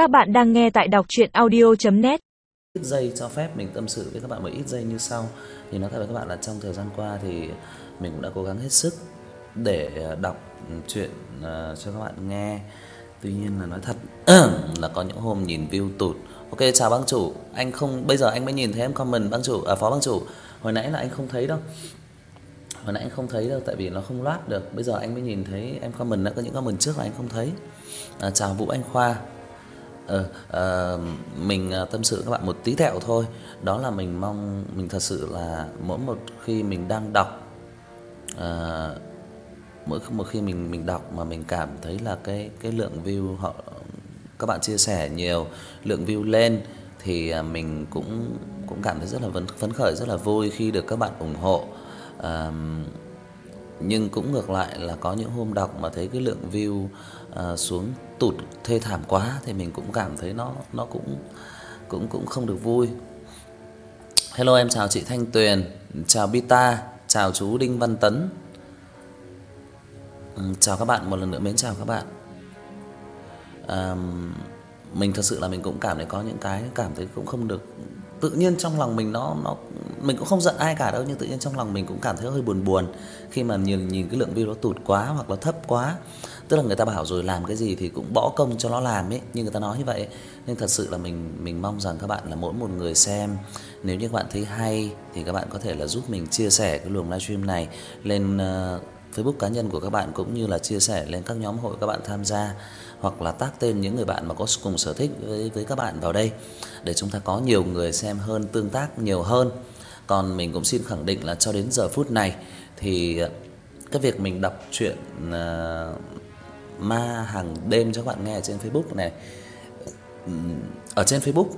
Các bạn đang nghe tại đọc audio net ít giây cho phép mình tâm sự với các bạn một ít giây như sau. Thì nói thật với các bạn là trong thời gian qua thì mình cũng đã cố gắng hết sức để ờ, đọc ừ, truyện ờ, cho các bạn nghe. Tuy nhiên là nói thật là có những hôm nhìn view tụt. Ok chào bác chủ, anh không bây giờ anh mới nhìn thấy em comment bác chủ à phó bác chủ. Hồi nãy là anh không thấy đâu. Hồi nãy anh không thấy đâu tại vì nó không loát được. Bây giờ anh mới nhìn thấy em comment đã có những comment trước là anh không thấy. À, chào Vũ Anh Khoa. Ờ ờ mình ờ, tâm sự các bạn một tí tẹo thôi. Đó là mình mong mình thật sự là mỗi một khi mình đang đọc ờ mỗi một khi mình mình đọc mà mình cảm thấy là cái cái lượng view họ các bạn chia sẻ nhiều, lượng view lên thì ờ, mình cũng cũng cảm thấy rất là phấn phấn khởi rất là vui khi được các bạn ủng hộ. Ờm nhưng cũng ngược lại là có những hôm đọc mà thấy cái lượng view à, xuống tụt thê thảm quá thì mình cũng cảm thấy nó nó cũng cũng cũng không được vui. Hello em chào chị Thanh Tuyền, chào Bita, chào chú Đinh Văn Tấn. Ừ, chào các bạn một lần nữa mến chào các bạn. À, mình thật sự là mình cũng cảm thấy có những cái cảm thấy cũng không được tự nhiên trong lòng mình nó nó mình cũng không giận ai cả đâu nhưng tự nhiên trong lòng mình cũng cảm thấy hơi buồn buồn khi mà nhìn nhìn cái lượng view nó tụt quá hoặc là thấp quá. Tức là người ta bảo rồi làm cái gì thì cũng bỏ công cho nó làm ấy, nhưng người ta nói như vậy. Nhưng thật sự là mình mình mong rằng các bạn là mỗi một người xem nếu như các bạn thấy hay thì các bạn có thể là giúp mình chia sẻ cái luồng livestream này lên uh, Facebook cá nhân của các bạn cũng như là chia sẻ lên các nhóm hội các bạn tham gia hoặc là tag tên những người bạn mà có cùng sở thích với với các bạn vào đây để chúng ta có nhiều người xem hơn, tương tác nhiều hơn. Còn mình cũng xin khẳng định là cho đến giờ phút này thì ờ, cái việc mình đọc truyện uh, ma hàng đêm cho các bạn nghe ở trên Facebook này ở trên Facebook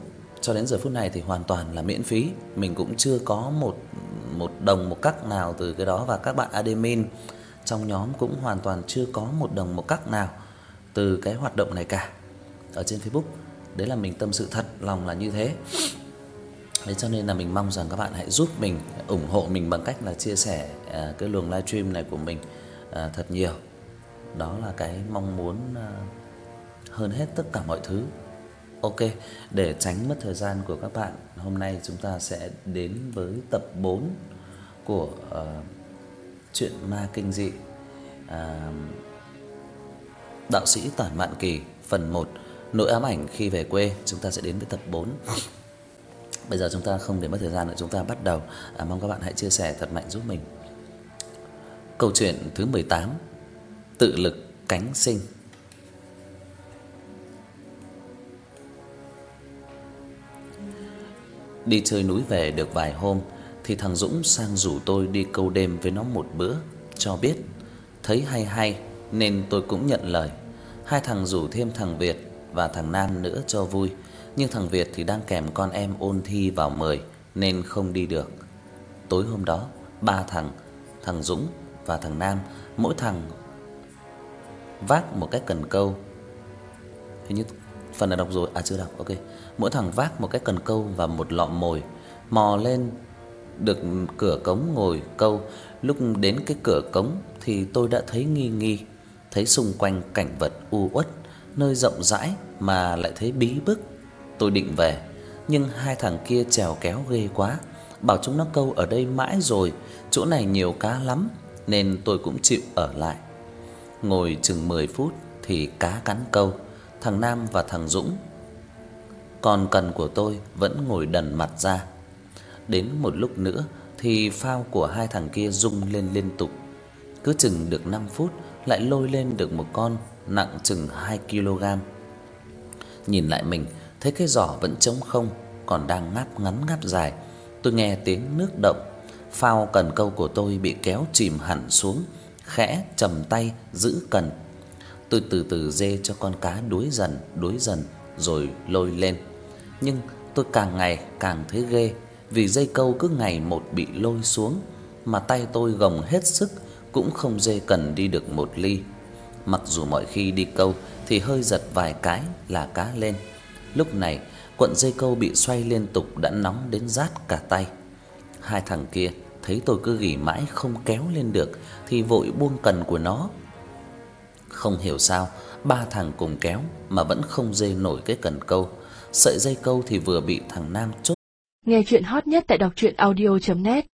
cho đến giờ phút này thì hoàn toàn là miễn phí. Mình cũng chưa có một một đồng một cắc nào từ cái đó và các bạn admin trong nhóm cũng hoàn toàn chưa có một đồng một cắc nào từ cái hoạt động này cả ở trên Facebook. Đấy là mình tâm sự thật lòng là như thế. Thế cho nên là mình mong rằng các bạn hãy giúp mình ủng hộ mình bằng cách là chia sẻ à, cái luồng livestream này của mình à, thật nhiều. Đó là cái mong muốn à, hơn hết tất cả mọi thứ. Ok, để tránh mất thời gian của các bạn, hôm nay chúng ta sẽ đến với tập 4 của uh, chuyện ma kinh dị. À Đạo sĩ Tản Mạn Kỳ phần 1 Nỗi ám ảnh khi về quê, chúng ta sẽ đến với tập 4. Bây giờ chúng ta không để mất thời gian nữa, chúng ta bắt đầu. À, mong các bạn hãy chia sẻ thật mạnh giúp mình. Câu chuyện thứ 18: Tự lực cánh sinh. Đi chơi núi về được vài hôm thì thằng Dũng sang rủ tôi đi câu đêm với nó một bữa, cho biết thấy hay hay nên tôi cũng nhận lời. Hai thằng rủ thêm thằng Việt và thằng Nam nữa cho vui, nhưng thằng Việt thì đang kèm con em ôn thi vào 10 nên không đi được. Tối hôm đó, ba thằng, thằng Dũng và thằng Nam, mỗi thằng vác một cái cần câu. Hình như phần đã đọc rồi, à chưa đọc, ok. Mỗi thằng vác một cái cần câu và một lọ mồi, mò lên được cửa cống ngồi câu. Lúc đến cái cửa cống thì tôi đã thấy nghi nghi, thấy xung quanh cảnh vật u uất, nơi rộng rãi mà lại thấy bí bức. Tôi định về, nhưng hai thằng kia trèo kéo ghê quá, bảo chúng nó câu ở đây mãi rồi, chỗ này nhiều cá lắm nên tôi cũng chịu ở lại. Ngồi chừng 10 phút thì cá cắn câu, thằng Nam và thằng Dũng còn cần của tôi vẫn ngồi đần mặt ra. Đến một lúc nữa thì phao của hai thằng kia rung lên liên tục. Cứ chừng được 5 phút lại lôi lên được một con nặng chừng 2 kg. Nhìn lại mình, thấy cái giỏ vẫn trống không, còn đang ngáp ngắn ngáp dài. Tôi nghe tiếng nước động, phao cần câu của tôi bị kéo chìm hẳn xuống, khẽ chầm tay giữ cần. Tôi từ từ dê cho con cá đuối dần, đuối dần rồi lôi lên. Nhưng tôi càng ngày càng thấy ghê, vì dây câu cứ ngày một bị lôi xuống mà tay tôi gồng hết sức cũng không dê cần đi được một ly. Mặc dù mọi khi đi câu thì hơi giật vài cái là cá lên. Lúc này, cuộn dây câu bị xoay liên tục đã nóng đến rát cả tay. Hai thằng kia thấy tôi cứ gỉ mãi không kéo lên được thì vội buông cần của nó. Không hiểu sao, ba thằng cùng kéo mà vẫn không dây nổi cái cần câu. Sợi dây câu thì vừa bị thằng Nam chốt. Nghe chuyện hot nhất tại đọc audio net